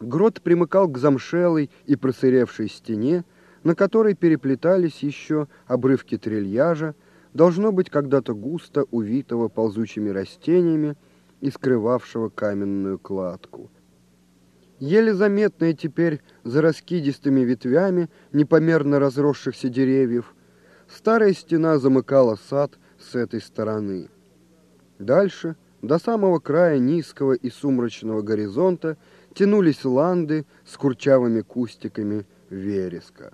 Грот примыкал к замшелой и просыревшей стене, на которой переплетались еще обрывки трильяжа, должно быть когда-то густо увитого ползучими растениями и скрывавшего каменную кладку. Еле заметные теперь за раскидистыми ветвями непомерно разросшихся деревьев, старая стена замыкала сад с этой стороны. Дальше, до самого края низкого и сумрачного горизонта, тянулись ланды с курчавыми кустиками вереска.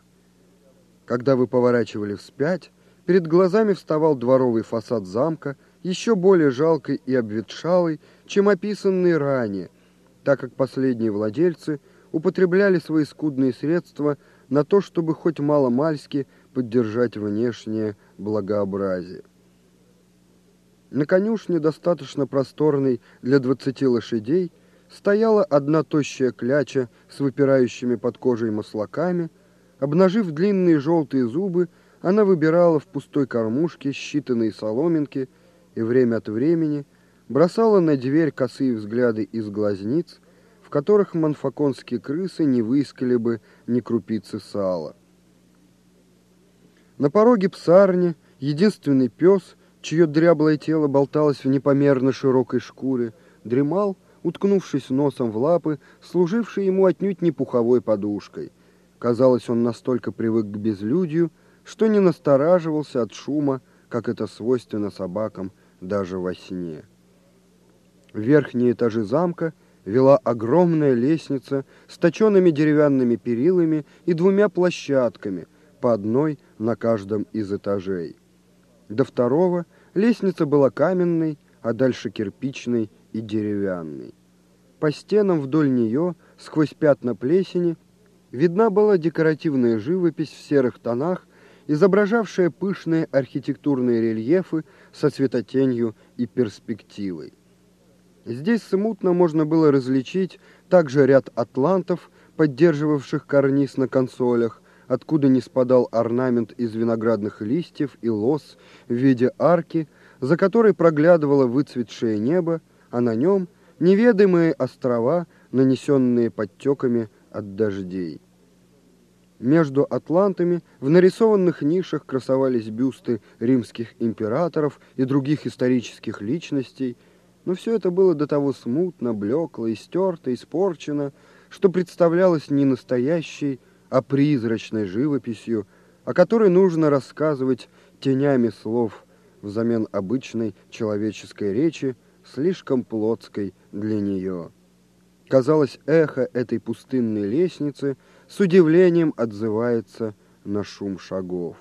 Когда вы поворачивали вспять, перед глазами вставал дворовый фасад замка, еще более жалкий и обветшалый, чем описанный ранее, так как последние владельцы употребляли свои скудные средства на то, чтобы хоть мало-мальски поддержать внешнее благообразие. На конюшне, достаточно просторной для двадцати лошадей, стояла одна тощая кляча с выпирающими под кожей маслаками. Обнажив длинные желтые зубы, она выбирала в пустой кормушке считанные соломинки и время от времени – бросала на дверь косые взгляды из глазниц, в которых манфаконские крысы не выискали бы ни крупицы сала. На пороге псарни единственный пес, чье дряблое тело болталось в непомерно широкой шкуре, дремал, уткнувшись носом в лапы, служивший ему отнюдь не пуховой подушкой. Казалось, он настолько привык к безлюдью, что не настораживался от шума, как это свойственно собакам даже во сне. В верхние этажи замка вела огромная лестница с точенными деревянными перилами и двумя площадками, по одной на каждом из этажей. До второго лестница была каменной, а дальше кирпичной и деревянной. По стенам вдоль нее, сквозь пятна плесени, видна была декоративная живопись в серых тонах, изображавшая пышные архитектурные рельефы со цветотенью и перспективой. Здесь смутно можно было различить также ряд атлантов, поддерживавших карниз на консолях, откуда не спадал орнамент из виноградных листьев и лос в виде арки, за которой проглядывало выцветшее небо, а на нем неведомые острова, нанесенные подтеками от дождей. Между атлантами в нарисованных нишах красовались бюсты римских императоров и других исторических личностей – но все это было до того смутно, блекло, истерто, испорчено, что представлялось не настоящей, а призрачной живописью, о которой нужно рассказывать тенями слов взамен обычной человеческой речи, слишком плотской для нее. Казалось, эхо этой пустынной лестницы с удивлением отзывается на шум шагов.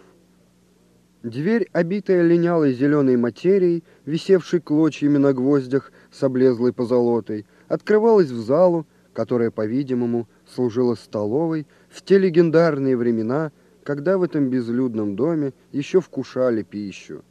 Дверь, обитая линялой зеленой материей, висевшей клочьями на гвоздях с облезлой позолотой, открывалась в залу, которая, по-видимому, служила столовой в те легендарные времена, когда в этом безлюдном доме еще вкушали пищу.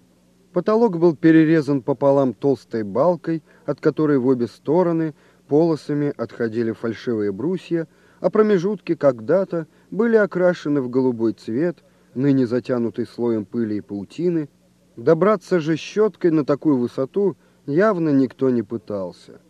Потолок был перерезан пополам толстой балкой, от которой в обе стороны полосами отходили фальшивые брусья, а промежутки когда-то были окрашены в голубой цвет – ныне затянутый слоем пыли и паутины, добраться же щеткой на такую высоту явно никто не пытался.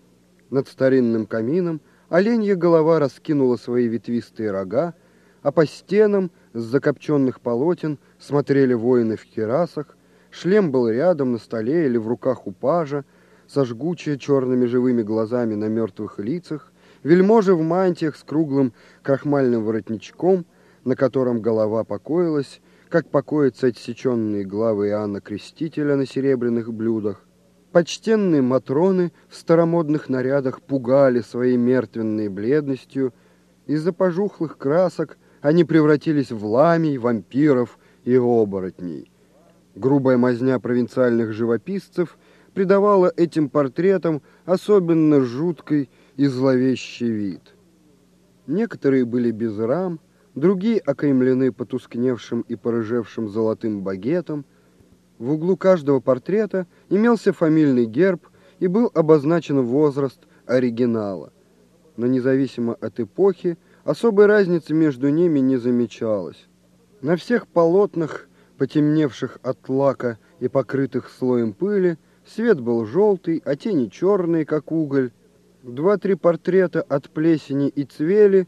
Над старинным камином оленья голова раскинула свои ветвистые рога, а по стенам с закопченных полотен смотрели воины в керасах, шлем был рядом на столе или в руках у пажа, со жгучие черными живыми глазами на мертвых лицах, вельможи в мантиях с круглым крахмальным воротничком – на котором голова покоилась, как покоятся отсеченные главы Иоанна Крестителя на серебряных блюдах. Почтенные матроны в старомодных нарядах пугали своей мертвенной бледностью. Из-за пожухлых красок они превратились в ламий, вампиров и оборотней. Грубая мазня провинциальных живописцев придавала этим портретам особенно жуткий и зловещий вид. Некоторые были без рам, другие окаймлены потускневшим и порыжевшим золотым багетом. В углу каждого портрета имелся фамильный герб и был обозначен возраст оригинала. Но независимо от эпохи, особой разницы между ними не замечалось. На всех полотнах, потемневших от лака и покрытых слоем пыли, свет был желтый, а тени черные, как уголь. Два-три портрета от плесени и цвели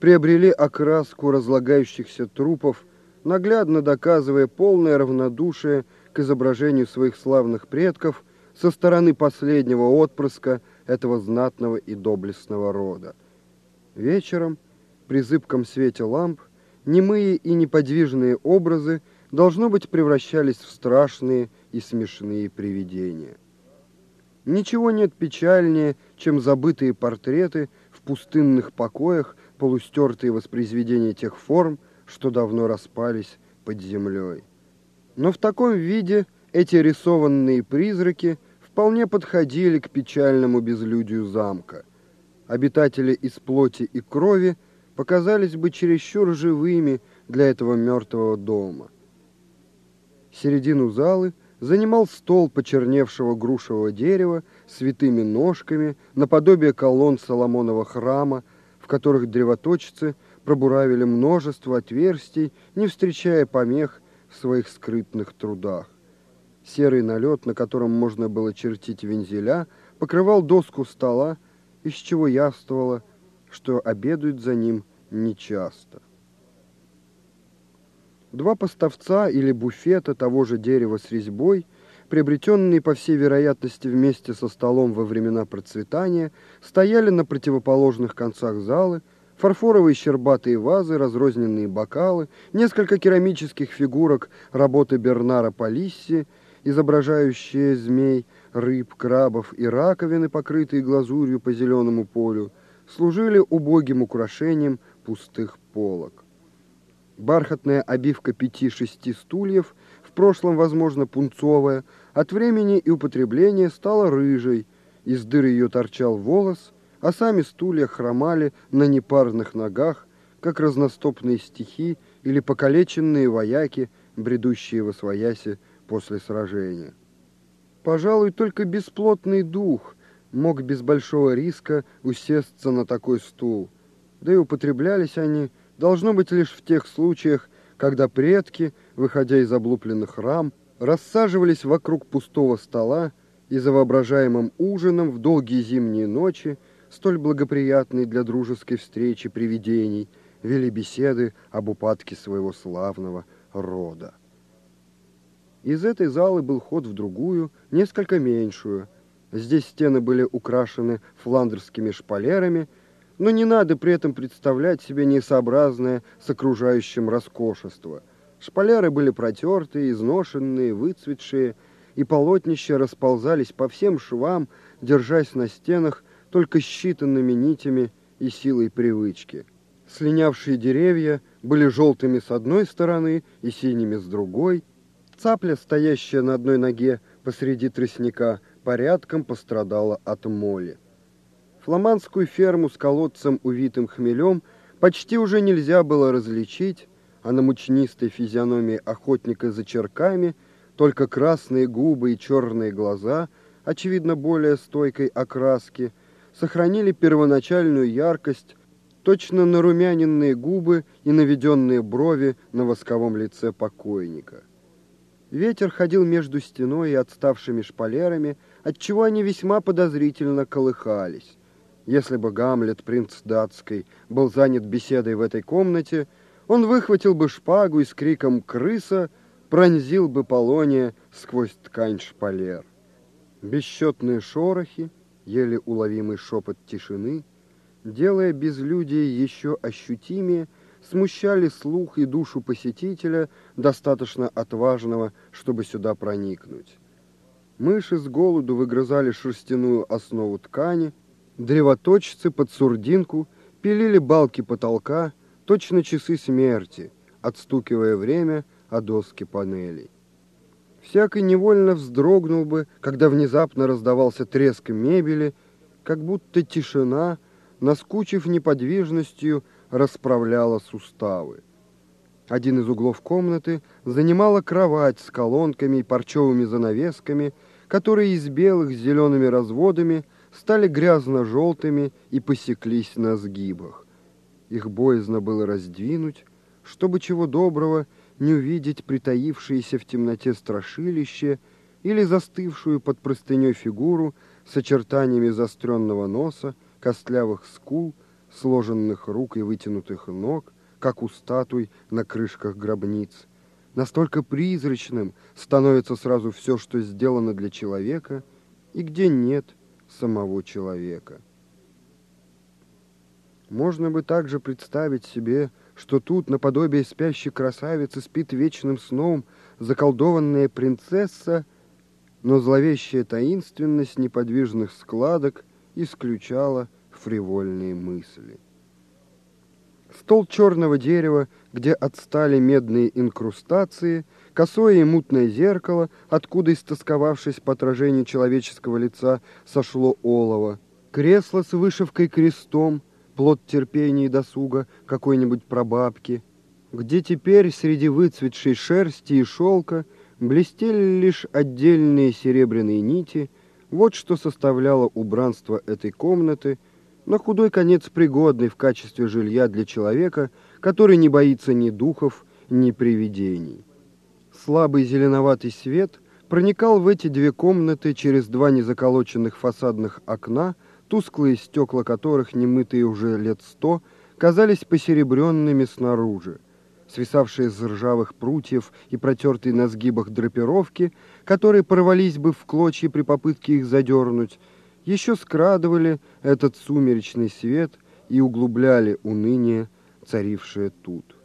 приобрели окраску разлагающихся трупов, наглядно доказывая полное равнодушие к изображению своих славных предков со стороны последнего отпрыска этого знатного и доблестного рода. Вечером, при зыбком свете ламп, немые и неподвижные образы, должно быть, превращались в страшные и смешные привидения. Ничего нет печальнее, чем забытые портреты в пустынных покоях, полустертые воспроизведения тех форм, что давно распались под землей. Но в таком виде эти рисованные призраки вполне подходили к печальному безлюдию замка. Обитатели из плоти и крови показались бы чересчур живыми для этого мертвого дома. Середину залы – занимал стол почерневшего грушевого дерева с витыми ножками, наподобие колонн Соломонова храма, в которых древоточцы пробуравили множество отверстий, не встречая помех в своих скрытных трудах. Серый налет, на котором можно было чертить вензеля, покрывал доску стола, из чего явствовало, что обедают за ним нечасто. Два поставца или буфета того же дерева с резьбой, приобретенные, по всей вероятности, вместе со столом во времена процветания, стояли на противоположных концах залы, фарфоровые щербатые вазы, разрозненные бокалы, несколько керамических фигурок работы Бернара Полисси, изображающие змей, рыб, крабов и раковины, покрытые глазурью по зеленому полю, служили убогим украшением пустых полок. Бархатная обивка пяти-шести стульев, в прошлом, возможно, пунцовая, от времени и употребления стала рыжей, из дыры ее торчал волос, а сами стулья хромали на непарных ногах, как разностопные стихи или покалеченные вояки, бредущие во своясе после сражения. Пожалуй, только бесплотный дух мог без большого риска усесться на такой стул, да и употреблялись они должно быть лишь в тех случаях, когда предки, выходя из облупленных рам, рассаживались вокруг пустого стола и за воображаемым ужином в долгие зимние ночи, столь благоприятные для дружеской встречи привидений, вели беседы об упадке своего славного рода. Из этой залы был ход в другую, несколько меньшую. Здесь стены были украшены фландерскими шпалерами – но не надо при этом представлять себе несообразное с окружающим роскошество. Шпалеры были протертые, изношенные, выцветшие, и полотнища расползались по всем швам, держась на стенах только считанными нитями и силой привычки. Слинявшие деревья были желтыми с одной стороны и синими с другой. Цапля, стоящая на одной ноге посреди тростника, порядком пострадала от моли. Фламандскую ферму с колодцем, увитым хмелем, почти уже нельзя было различить, а на мучнистой физиономии охотника за черками только красные губы и черные глаза, очевидно более стойкой окраски, сохранили первоначальную яркость, точно нарумяненные губы и наведенные брови на восковом лице покойника. Ветер ходил между стеной и отставшими шпалерами, отчего они весьма подозрительно колыхались. Если бы Гамлет, принц датской, был занят беседой в этой комнате, он выхватил бы шпагу и с криком «Крыса!» пронзил бы Полония сквозь ткань шпалер. Бесчетные шорохи, еле уловимый шепот тишины, делая безлюдие еще ощутимее, смущали слух и душу посетителя, достаточно отважного, чтобы сюда проникнуть. Мыши с голоду выгрызали шерстяную основу ткани, Древоточцы под сурдинку пилили балки потолка, точно часы смерти, отстукивая время о доски панелей. Всякий невольно вздрогнул бы, когда внезапно раздавался треск мебели, как будто тишина, наскучив неподвижностью, расправляла суставы. Один из углов комнаты занимала кровать с колонками и парчевыми занавесками, которые из белых с зелеными разводами – стали грязно-желтыми и посеклись на сгибах. Их боязно было раздвинуть, чтобы чего доброго не увидеть притаившееся в темноте страшилище или застывшую под простыней фигуру с очертаниями заостренного носа, костлявых скул, сложенных рук и вытянутых ног, как у статуй на крышках гробниц. Настолько призрачным становится сразу все, что сделано для человека, и где нет самого человека. Можно бы также представить себе, что тут, наподобие спящей красавицы, спит вечным сном заколдованная принцесса, но зловещая таинственность неподвижных складок исключала фривольные мысли. Стол черного дерева, где отстали медные инкрустации, косое и мутное зеркало, откуда, истосковавшись по отражению человеческого лица, сошло олово, кресло с вышивкой крестом, плод терпения и досуга какой-нибудь прабабки, где теперь среди выцветшей шерсти и шелка блестели лишь отдельные серебряные нити, вот что составляло убранство этой комнаты – на худой конец пригодный в качестве жилья для человека, который не боится ни духов, ни привидений. Слабый зеленоватый свет проникал в эти две комнаты через два незаколоченных фасадных окна, тусклые стекла которых, немытые уже лет сто, казались посеребренными снаружи. Свисавшие с ржавых прутьев и протертые на сгибах драпировки, которые порвались бы в клочья при попытке их задернуть, еще скрадывали этот сумеречный свет и углубляли уныние, царившее тут.